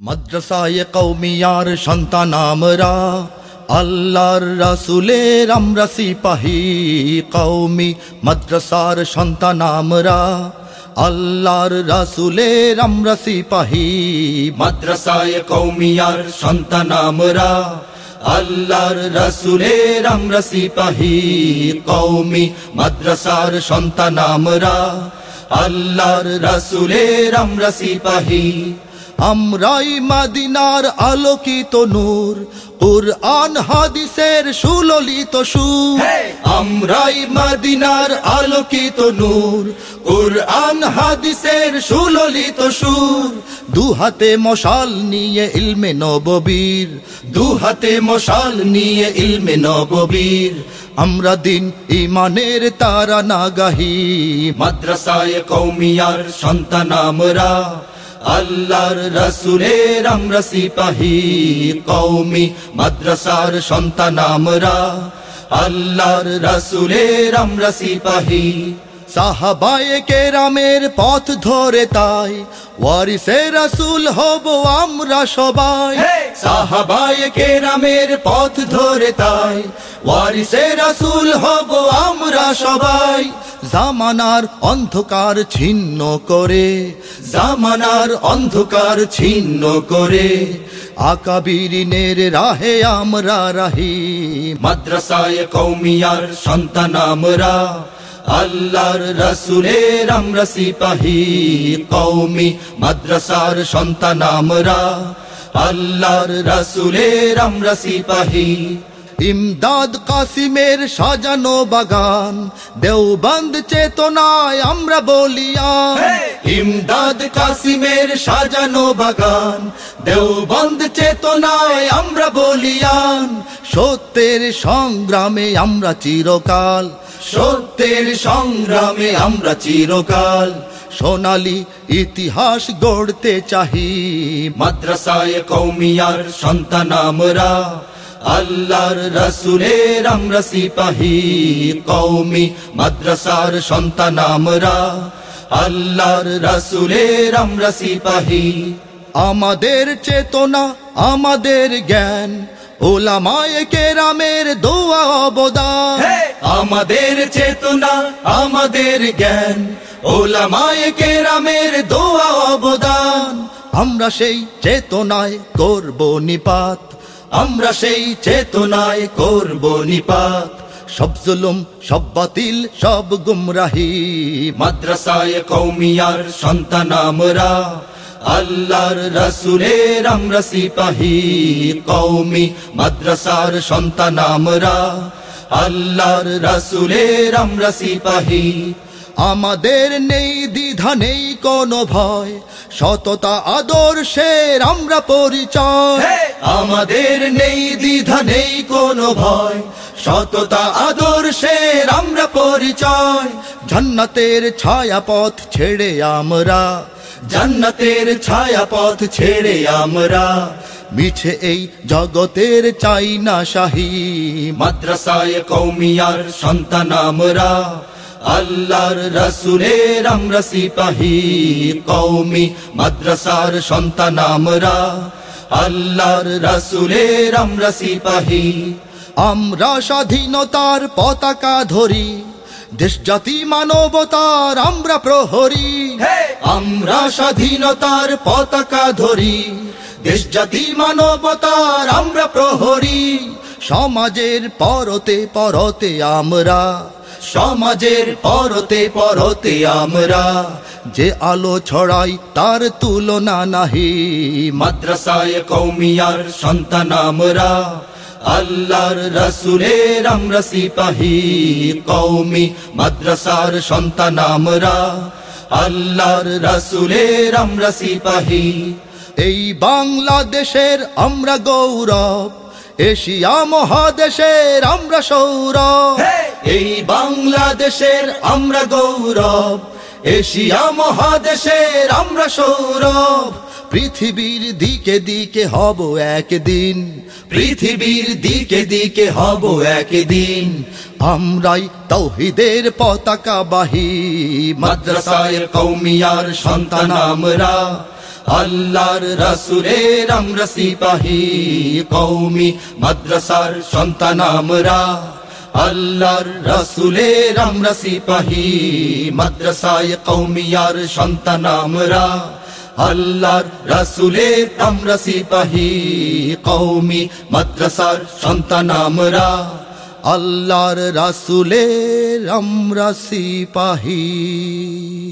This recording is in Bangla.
মাদ্রাসায় কৌমিয়ার সন্তান আমরা, আল্লাহর রাসুলের আমরা সিপাহী কৌমি মাদ্রাসার সন্তান আমরা, আল্লাহর রাসুলের আমরা সিপাহী মাদ্রাসায় কৌমিয়ার সন্তান আমরা, আল্লাহর রাসুলের আমরা সিপাহী কৌমি মাদ্রাসার সন্তান আমরা, আল্লাহর রাসুলের আমরা সিপাহী আমরাই মাদিনার আলোকিত নূর কুরআন হাদিসের সুললিত সুর। আমরাই মাদিনার আলোকিত নূর কুরআন হাদিসের সুললিত সুর। দু হাতে মশাল নিয়ে ইলমে নববীর দু হাতে মশাল নিয়ে ইলমে নববীর। আমরা দিন ইমানের তারা নাগাহি মাদ্রাসায় কৌমিয়ার সন্তান আমরা। আল্লাহর রসুলের আমরা সিপাহী কৌমি মাদ্রাসার সন্তান আমরা। আল্লাহর রসুলের আমরা সিপাহী। সাহাবায়ে কেরামের পথ ধরে তাই ওয়ারিসে রসুল হব আমরা সবাই। সাহাবায়ে কেরামের পথ ধরে তাই ওয়ারিসে রসুল হব আমরা সবাই। জামানার অন্ধকার ছিন্ন করে জামানার অন্ধকার ছিন্ন করে আকাবিরিনের রাহে আমরা রাহি মাদ্রাসায় কৌমিয়ার সন্তান আমরা। আল্লাহর রসুলের আমরা সিপাহী কৌমি মাদ্রাসার সন্তান আমরা। আল্লাহর রসুলের আমরা সিপাহী। ইমদাদ কাসিমের সাজানো বাগান দেওবন্দ চেতনায় আমরা বলিয়া ইমদাদ কাসিমের সাজানো বাগান দেওবন্দ চেতনায় আমরা বলিয়ান। সত্যের সংগ্রামে আমরা চিরকাল সত্যের সংগ্রামে আমরা চিরকাল সোনালি ইতিহাস গড়তে চাহি। মাদ্রাসায় কৌমিয়ার সন্তান আমরা, আল্লাহর রসুলের আমরা সিপাহি। কৌমি মাদ্রাসার সন্তান আমরা, আল্লাহর রসুলের আমরা সিপাহি। আমাদের চেতনা, আমাদের জ্ঞান ওলামায় কেরামের দোয়া অবদান। আমাদের চেতনা আমাদের জ্ঞান ওলামায় কেরামের দোয়া অবদান। আমরা সেই চেতনায় করব নিপাত আমরা সেই চেতনায় করব নিপাত। সব জুলুম সব বাতিল সব গুমরাহি। মাদ্রাসায় কৌমিয়ার সন্তান আমরা। আল্লাহর রসুলের আমরা সিপাহী কৌমি মাদ্রাসার সন্তান আমরা। আল্লাহর রসুলের আমরা সিপাহী। আমাদের নেই দ্বিধা নেই কোনো ভয় সততা আদর্শের আমরা পরিচয়। আমাদের নেই দ্বিধা নেই কোনো ভয় সততা আদর্শের আমরা পরিচয়। জান্নাতের ছায়াপথ ছেড়ে আমরা জান্নাতের ছায়াপথ ছেড়ে আমরা। মিছে এই জগতের চাই না শাহী। মাদ্রাসায় কৌমিয়ার সন্তান আমরা। আল্লাহর রসুলের আমরা সিপাহী কৌমি মাদ্রাসার সন্তান আমরা। আল্লাহর রসুলের আমরা সিপাহী। আমরা স্বাধীনতার পতাকা ধরি। দেশ জাতি মানবতার আমরা প্রহরী। আমরা স্বাধীনতার পতাকা ধরি। দেশ জাতি মানবতার আমরা প্রহরী। সমাজের পরতে পরতে আমরা। সমাজের পরতে পরতে আমরা। যে আলো ছড়াই তার তুলনা নাহি। মাদ্রাসায় কৌমিয়ার সন্তান আমরা। আল্লাহর রসুলের আমরা সিপাহী কৌমি মাদ্রাসার সন্তান আমরা। আল্লাহর রসুলের আমরা সিপাহী। এই বাংলাদেশের আমরা গৌরব এশিয়া মহাদেশের আমরা সৌরভ। এই বাংলাদেশের আমরা গৌরব এশিয়া মহাদেশের আমরা সৌরভ। পৃথিবীর দিকে দিকে হব একদিন। পৃথিবীর দিকে দিকে হব একদিন। আমরাই তৌহিদের পতাকা বাহি। মাদ্রাসায় কৌমিয়ার সন্তান আমরা। আল্লাহর রাসুলের আমরা সিপাহী। কৌমি মাদ্রাসার সন্তান আমরা। আল্লাহর রাসুলের আমরা সিপাহী। মাদ্রাসায় কৌমিয়ার সন্তান আমরা। আল্লাহর রাসুলের আমরা সিপাহী কৌমি মাদ্রাসার সন্তান আমরা। আল্লাহর রাসুলের আমরা সিপাহী।